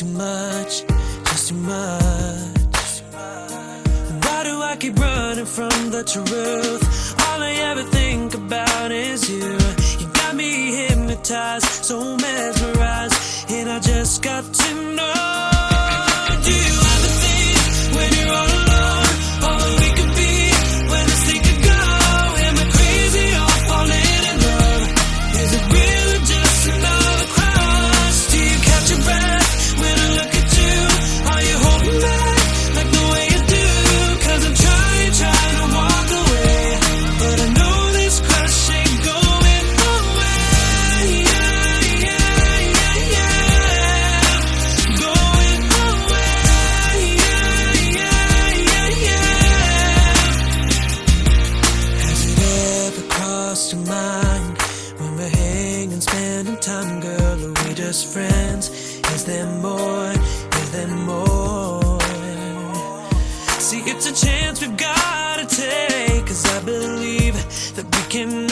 too much, just too much. Why do I keep running from the truth? All I ever think about is you. You got me hypnotized, so mesmerized, and I just got stand time, girl? Are we just friends? Is there more? Is there more? See, it's a chance we've gotta take, cause I believe that we can